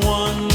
one.